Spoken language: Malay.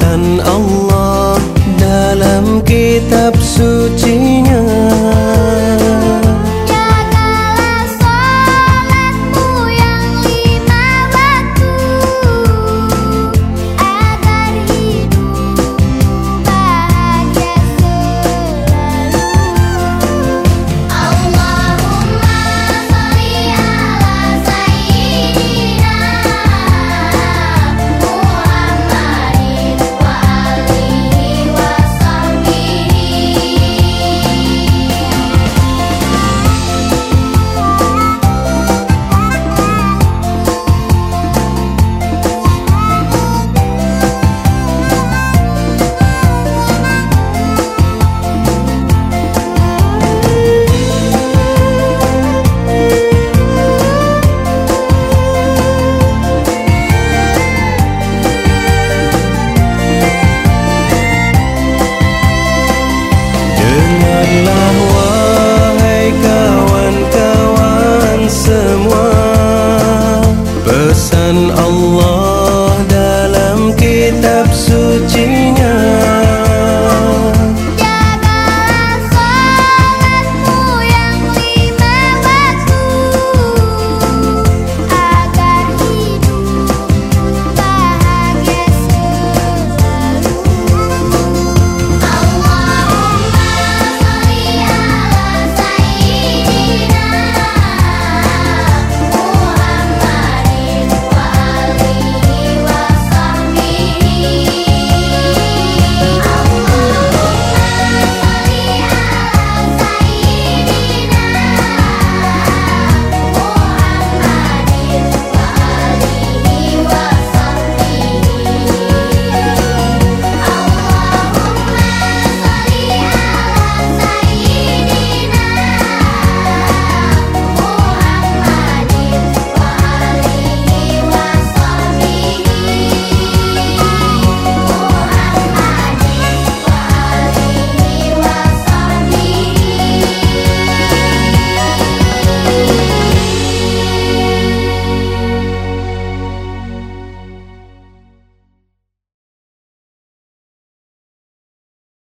pesan Allah dalam kitab sucinya nya Dengarlah wahai kawan-kawan semua. Pesan Allah